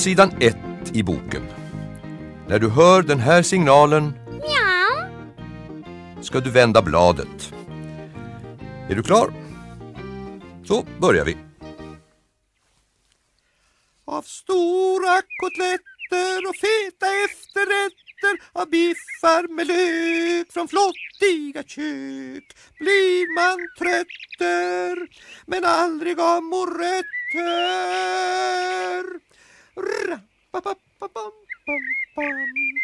Sidan 1 i boken. När du hör den här signalen Mjau. ska du vända bladet. Är du klar? Så börjar vi. Av stora kotletter och feta efterrätter av biffar med lök från flottiga kök blir man trötter men aldrig av morötter. Rappapappapam pam pam pam...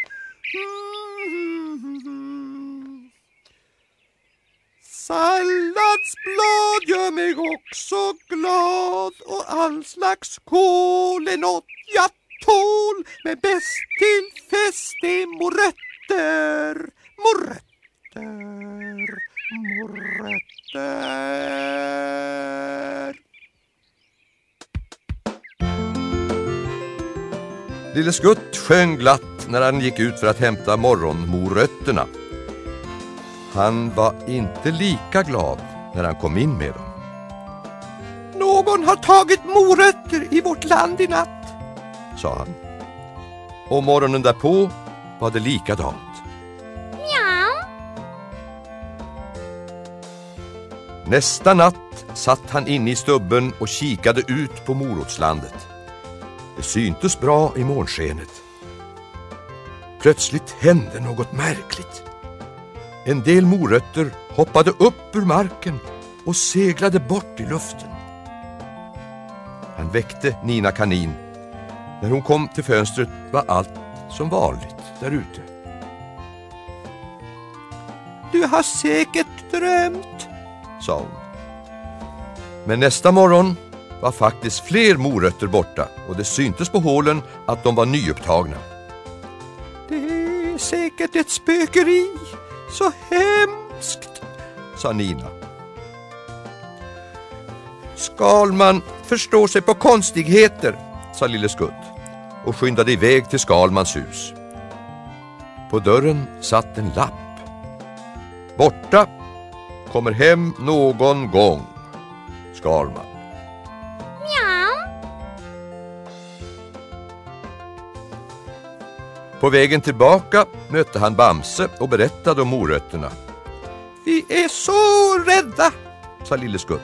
Salladsblad gör mig också glad och all slags kål är nåt jag tål men bäst till fest är morötter, morötter, morötter. Lille Skutt sjöng glatt när han gick ut för att hämta morgonmorötterna. Han var inte lika glad när han kom in med dem. Någon har tagit morötter i vårt land i natt, sa han. Och morgonen därpå var det likadant. Mjau. Nästa natt satt han inne i stubben och kikade ut på morotslandet. Det syntes bra i månskenet. Plötsligt hände något märkligt. En del morötter hoppade upp ur marken och seglade bort i luften. Han väckte Nina kanin. När hon kom till fönstret var allt som vanligt där ute. Du har säkert drömt, sa hon. Men nästa morgon var faktiskt fler morötter borta och det syntes på hålen att de var nyupptagna. Det är säkert ett spökeri, så hemskt, sa Nina. Skalman förstår sig på konstigheter, sa Lille Skutt och skyndade iväg till Skalmans hus. På dörren satt en lapp. Borta, kommer hem någon gång, Skalman. På vägen tillbaka mötte han Bamse och berättade om morötterna. Vi är så rädda, sa Lille Skutt.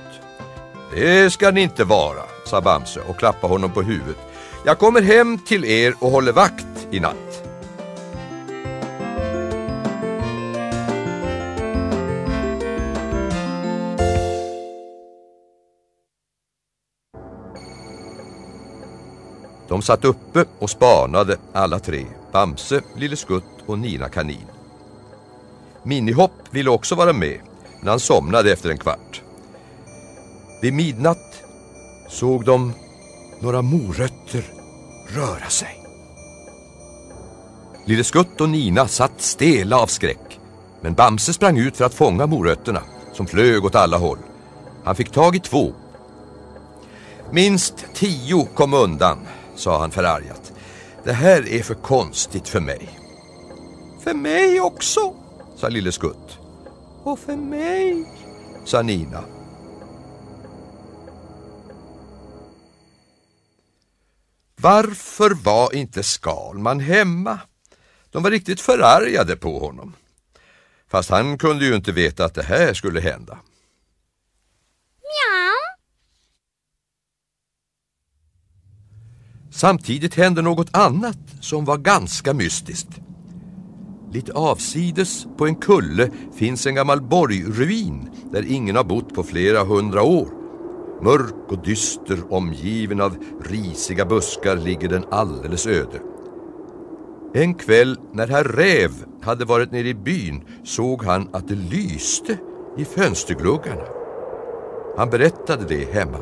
Det ska ni inte vara, sa Bamse och klappade honom på huvudet. Jag kommer hem till er och håller vakt i natt. De satt uppe och spanade alla tre, Bamse, Lille Skutt och Nina Kanin. Minihopp ville också vara med, men han somnade efter en kvart. Vid midnatt såg de några morötter röra sig. Lille Skutt och Nina satt stela av skräck, men Bamse sprang ut för att fånga morötterna som flög åt alla håll. Han fick tag i två. Minst tio kom undan, sa han förargat. Det här är för konstigt för mig. För mig också, sa Lille Skutt. Och för mig, sa Nina. Varför var inte Skalman hemma? De var riktigt förargade på honom. Fast han kunde ju inte veta att det här skulle hända. Samtidigt hände något annat som var ganska mystiskt. Lite avsides på en kulle finns en gammal borgruin där ingen har bott på flera hundra år. Mörk och dyster, omgiven av risiga buskar ligger den alldeles öde. En kväll när herr Räv hade varit nere i byn såg han att det lyste i fönstergluggarna. Han berättade det hemma.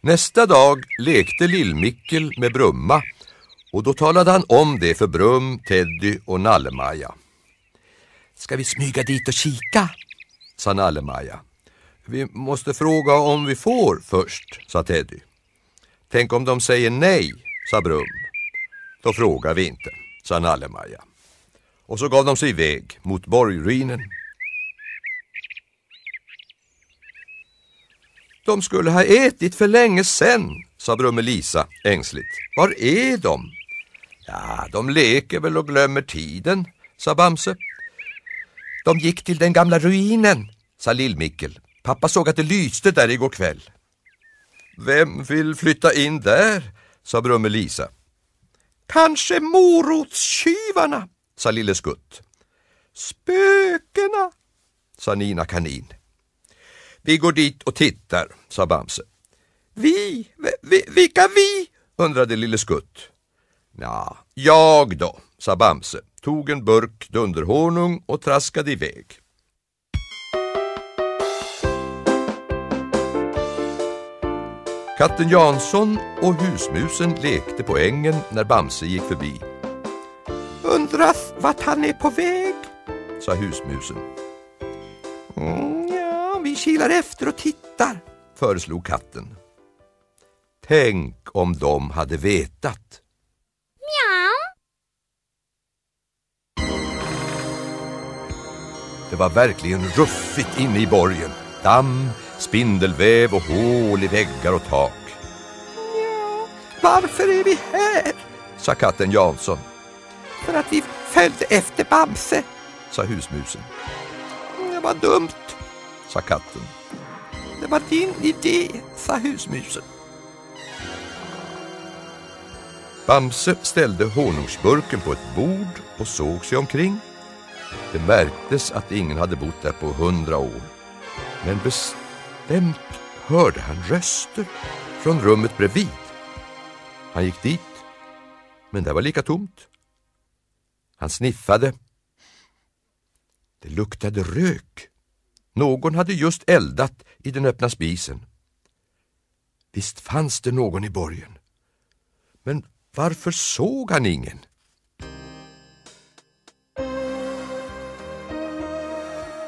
Nästa dag lekte Lill-Mickel med Brumma och då talade han om det för Brum, Teddy och Nalle-Maja. Ska vi smyga dit och kika? sa Nalle-Maja. Vi måste fråga om vi får först, sa Teddy. Tänk om de säger nej, sa Brum. Då frågar vi inte, sa Nalle-Maja. Och så gav de sig iväg mot borgruinen. De skulle ha ätit för länge sen, sa Brummelisa ängsligt. Var är de? Ja, de leker väl och glömmer tiden, sa Bamse. De gick till den gamla ruinen, sa Lill-Mickel. Pappa såg att det lyste där igår kväll. Vem vill flytta in där? sa Brummelisa. Kanske morotstjuvarna, sa Lille Skutt. Spökena, sa Nina Kanin. Vi går dit och tittar, sa Bamse. Vi? vi vilka vi? undrade Lille Skutt. Ja, jag då, sa Bamse, tog en burk dunderhonung och traskade iväg. Katten Jansson och husmusen lekte på ängen när Bamse gick förbi. Undras vart han är på väg, sa husmusen. Mm, ja, vi kilar efter och tittar, föreslog katten. Tänk om de hade vetat. Mjau. Det var verkligen ruffigt inne i borgen. Damm, spindelväv och hål i väggar och tak. Ja, varför är vi här? sa katten Jansson. För att vi följde efter Bamse, sa husmusen. Det var dumt, sa katten. Det var din idé, sa husmusen. Bamse ställde honungsburken på ett bord och såg sig omkring. Det märktes att ingen hade bott där på hundra år. Men bestämt hörde han röster från rummet bredvid. Han gick dit, men det var lika tomt. Han sniffade. Det luktade rök. Någon hade just eldat i den öppna spisen. Visst fanns det någon i borgen. Men varför såg han ingen?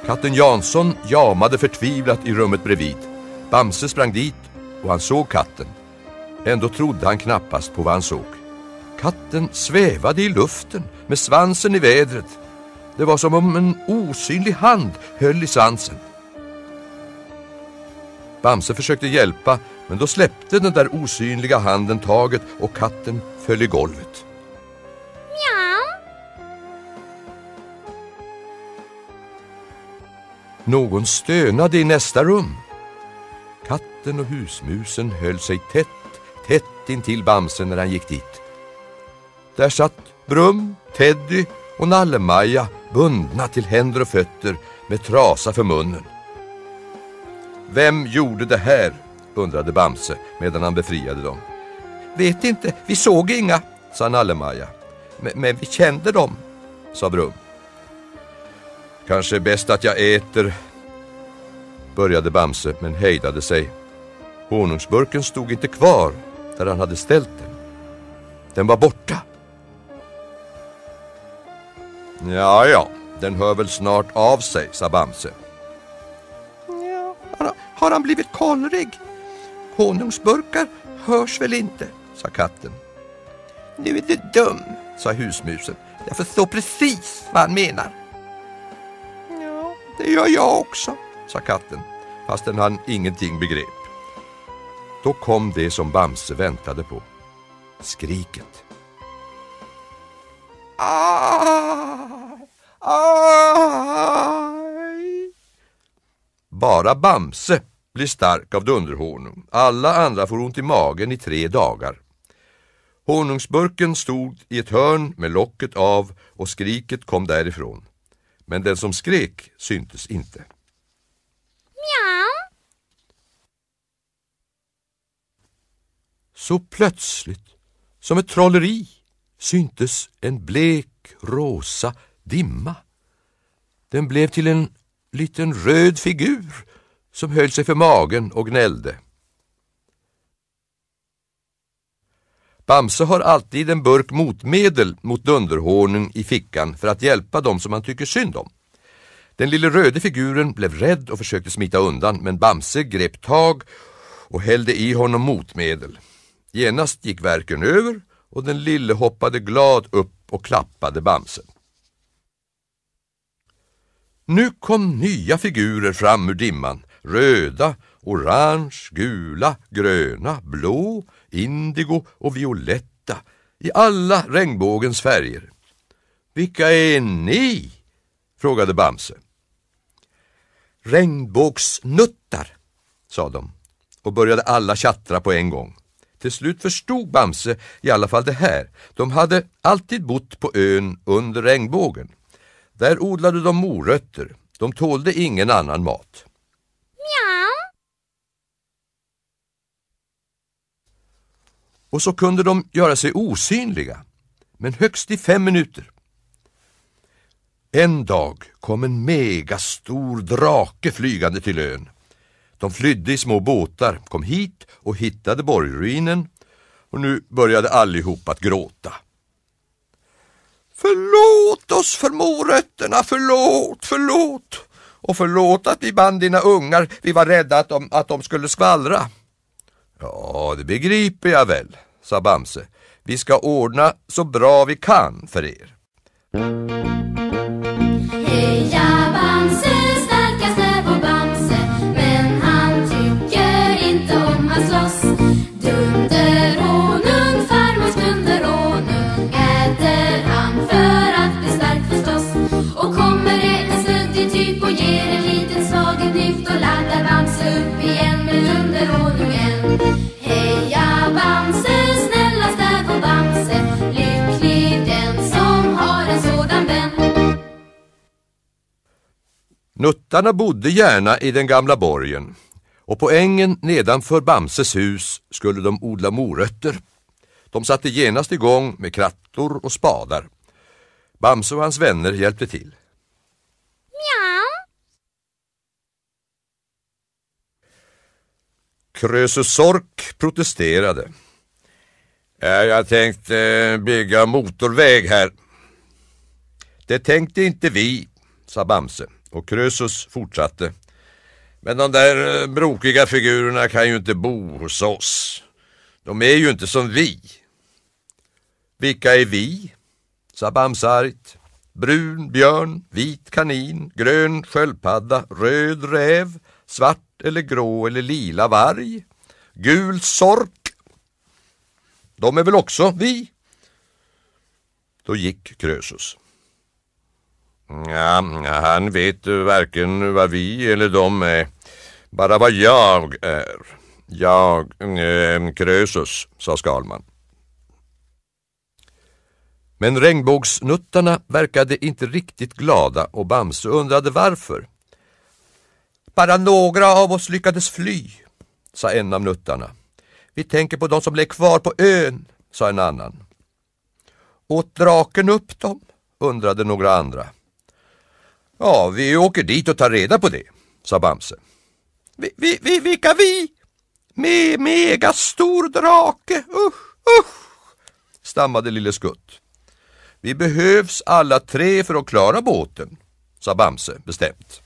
Katten Jansson jamade förtvivlat i rummet bredvid. Bamse sprang dit och han såg katten. Ändå trodde han knappast på vad han såg. Katten svävade i luften med svansen i vädret. Det var som om en osynlig hand höll i svansen. Bamse försökte hjälpa men då släppte den där osynliga handen taget och katten föll i golvet. Mjau. Någon stönade i nästa rum. Katten och husmusen höll sig tätt, tätt intill Bamse när han gick dit. Där satt Brum, Teddy och Nalle-Maja bundna till händer och fötter med trasa för munnen. Vem gjorde det här? undrade Bamse medan han befriade dem. Vet inte, vi såg inga, sa Nalle-Maja. Men, men vi kände dem, sa Brum. Kanske bäst att jag äter, började Bamse men hejdade sig. Honungsburken stod inte kvar där han hade ställt den. Den var borta. Ja, ja, den hör väl snart av sig, sa Bamse. Ja, har, har han blivit kolrig? Honungsburkar hörs väl inte, sa katten. Nu är du dum, sa husmusen. Jag förstår precis vad han menar. Ja, det gör jag också, sa katten, fastän han ingenting begrep. Då kom det som Bamse väntade på. Skriket. Ah! Bara Bamse blir stark av dunderhonung. Alla andra får ont i magen i tre dagar. Honungsburken stod i ett hörn med locket av och skriket kom därifrån. Men den som skrek syntes inte. Mjau. Så plötsligt, som ett trolleri, syntes en blek rosa dimma. Den blev till en liten röd figur som höll sig för magen och gnällde. Bamse har alltid en burk motmedel mot dunderhonung i fickan för att hjälpa dem som han tycker synd om. Den lille röde figuren blev rädd och försökte smita undan men Bamse grep tag och hällde i honom motmedel. Genast gick verken över och den lille hoppade glad upp och klappade Bamse. Nu kom nya figurer fram ur dimman röda, orange, gula, gröna, blå, indigo och violetta i alla regnbågens färger. Vilka är ni? frågade Bamse. Regnbågsnuttar, sa de och började alla tjattra på en gång. Till slut förstod Bamse i alla fall det här. De hade alltid bott på ön under regnbågen. Där odlade de morötter. De tålde ingen annan mat. Miau. Och så kunde de göra sig osynliga, men högst i fem minuter. En dag kom en megastor drake flygande till ön. De flydde i små båtar, kom hit och hittade borgruinen och nu började allihop att gråta. Förlåt oss för morötterna, förlåt, förlåt! Och förlåt att vi band dina ungar, vi var rädda att de, att de skulle skvallra. Ja, det begriper jag väl, sa Bamse. Vi ska ordna så bra vi kan för er. Heja Nuttarna bodde gärna i den gamla borgen och på ängen nedanför Bamses hus skulle de odla morötter. De satte genast igång med krattor och spadar. Bamse och hans vänner hjälpte till. Miau. Krösus Sork protesterade. Ja, jag tänkte eh, bygga motorväg här. Det tänkte inte vi, sa Bamse och Krösus fortsatte. Men de där eh, brokiga figurerna kan ju inte bo hos oss. De är ju inte som vi. Vilka är vi? sa Bamse argt. Brun björn, vit kanin, grön sköldpadda, röd räv, svart eller grå eller lila varg, gul sork. De är väl också vi? Då gick Krösus. Ja, han vet varken vad vi eller de är, bara vad jag är. Jag, eh, Krösus, sa Skalman. Men regnbågsnuttarna verkade inte riktigt glada och Bamse undrade varför. Bara några av oss lyckades fly, sa en av nuttarna. Vi tänker på de som blev kvar på ön, sa en annan. Åt draken upp dem? undrade några andra. Ja, vi åker dit och tar reda på det, sa Bamse. Vi, vi, vi, vilka vi? Med megastor drake, usch, usch, stammade lille Skutt. Vi behövs alla tre för att klara båten, sa Bamse bestämt.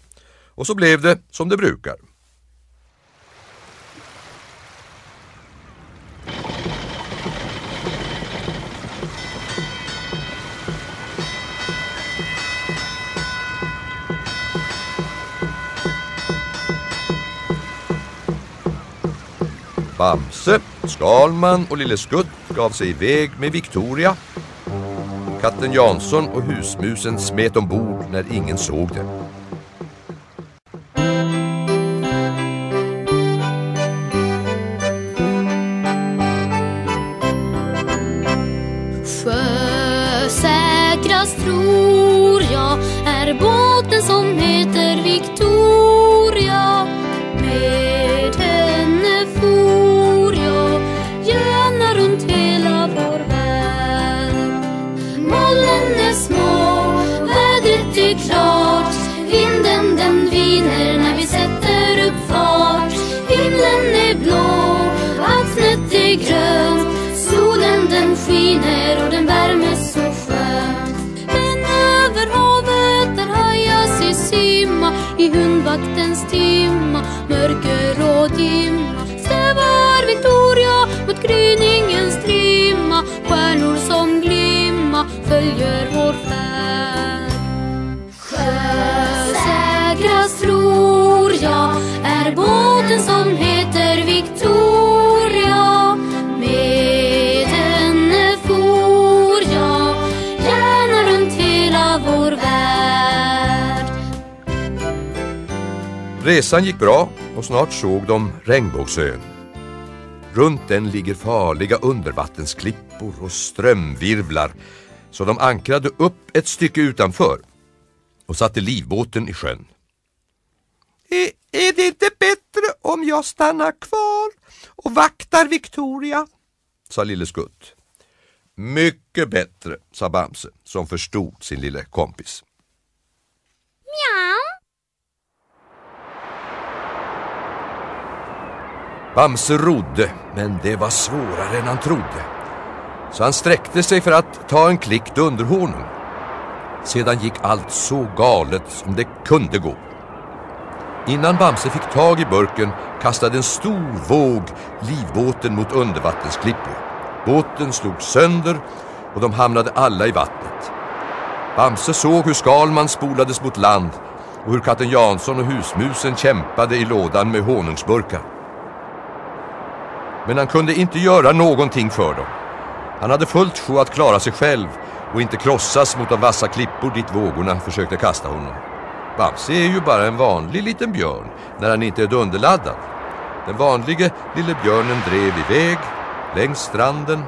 Och så blev det som det brukar. Bamse, Skalman och Lille Skutt gav sig iväg med Victoria. Katten Jansson och husmusen smet ombord när ingen såg det. och Stävar Victoria mot gryningens strimma. Stjärnor som glimma följer vår färd. Sjösäkrast tror jag är båten som heter Victoria. Med henne for jag gärna runt hela vår värld. Resan gick bra och snart såg de Regnbågsön. Runt den ligger farliga undervattensklippor och strömvirvlar så de ankrade upp ett stycke utanför och satte livbåten i sjön. Är, är det inte bättre om jag stannar kvar och vaktar Victoria? sa Lille Skutt. Mycket bättre, sa Bamse som förstod sin lille kompis. Bamse rodde, men det var svårare än han trodde. Så han sträckte sig för att ta en klick dunderhonung. Sedan gick allt så galet som det kunde gå. Innan Bamse fick tag i burken kastade en stor våg livbåten mot undervattensklippor. Båten slog sönder och de hamnade alla i vattnet. Bamse såg hur Skalman spolades mot land och hur katten Jansson och husmusen kämpade i lådan med honungsburkar. Men han kunde inte göra någonting för dem. Han hade fullt sjå att klara sig själv och inte krossas mot de vassa klippor dit vågorna försökte kasta honom. Bamse är ju bara en vanlig liten björn när han inte är dunderladdad. Den vanlige lille björnen drev iväg längs stranden.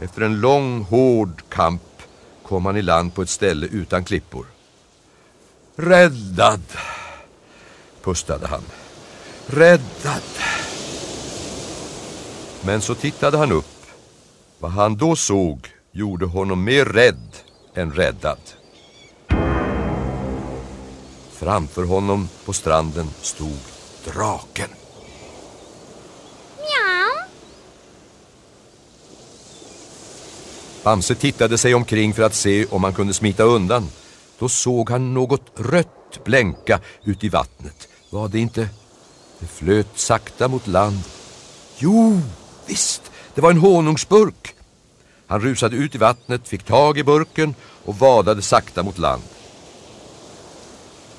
Efter en lång hård kamp kom han i land på ett ställe utan klippor. Räddad, pustade han. Räddad. Men så tittade han upp. Vad han då såg gjorde honom mer rädd än räddad. Framför honom på stranden stod draken. Mjau. Bamse tittade sig omkring för att se om han kunde smita undan. Då såg han något rött blänka ut i vattnet. Var det inte? Det flöt sakta mot land. Jo, visst, det var en honungsburk. Han rusade ut i vattnet, fick tag i burken och vadade sakta mot land.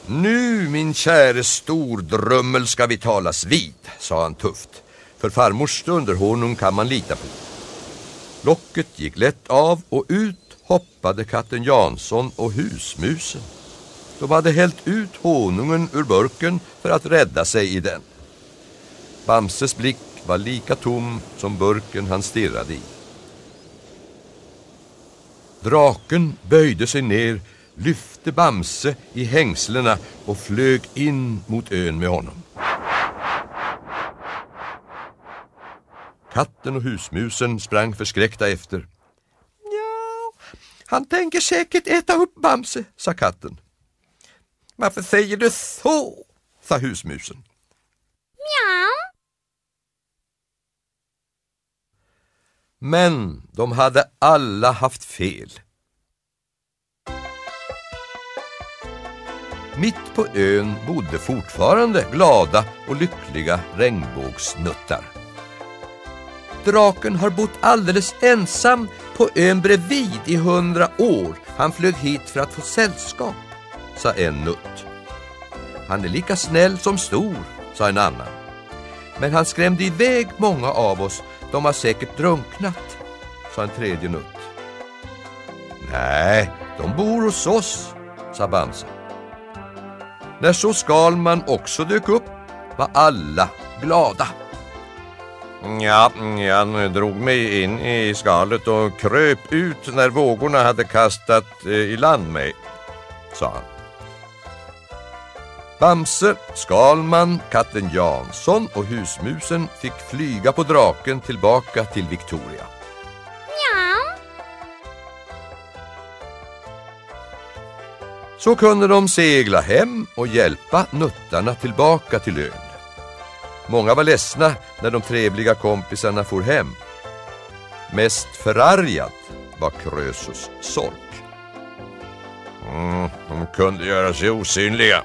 Nu, min käre stordrömmel, ska vi talas vid, sa han tufft. För farmors dunderhonung kan man lita på. Locket gick lätt av och ut hoppade katten Jansson och husmusen. De hade hällt ut honungen ur burken för att rädda sig i den. Bamses blick var lika tom som burken han stirrade i. Draken böjde sig ner, lyfte Bamse i hängslena och flög in mot ön med honom. Katten och husmusen sprang förskräckta efter. Ja, han tänker säkert äta upp Bamse, sa katten. Varför säger du så? sa husmusen. Mjau. Men de hade alla haft fel. Mitt på ön bodde fortfarande glada och lyckliga regnbågsnuttar. Draken har bott alldeles ensam på ön bredvid i hundra år. Han flög hit för att få sällskap, sa en nutt. Han är lika snäll som stor, sa en annan. Men han skrämde iväg många av oss. De har säkert drunknat, sa en tredje nutt. Nej, de bor hos oss, sa Bamse. När så Skalman också dök upp var alla glada. Ja, jag drog mig in i skalet och kröp ut när vågorna hade kastat eh, i land mig, sa han. Bamse, Skalman, katten Jansson och husmusen fick flyga på draken tillbaka till Victoria. Mjau. Så kunde de segla hem och hjälpa nuttarna tillbaka till ön. Många var ledsna när de trevliga kompisarna for hem. Mest förargad var Krösus sork. Mm, de kunde göra sig osynliga.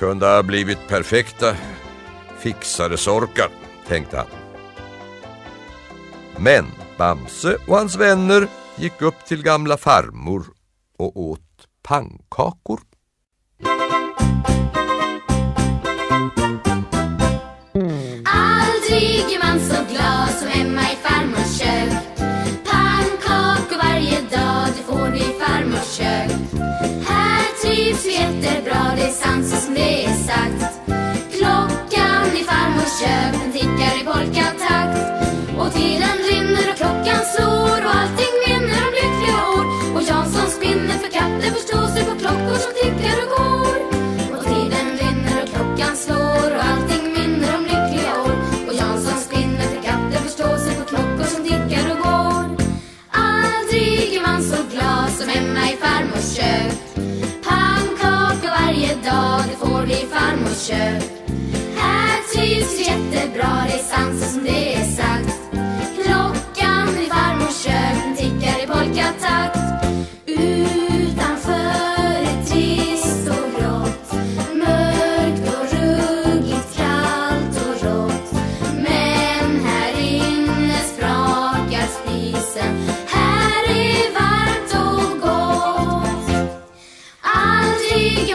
Kunde ha blivit perfekta fixade sorkar, tänkte han. Men Bamse och hans vänner gick upp till gamla farmor och åt pannkakor. Aldrig är man så glad som hemma i farmors kök Pannkakor varje dag, får vi farmors kök. Här trivs vi jättebra, det är sant som det är sagt. Klockan i farmors kök, den tickar i polkatakt. Och tiden rinner och klockan slår och allting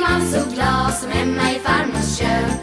man så glad som hemma i farmors kök.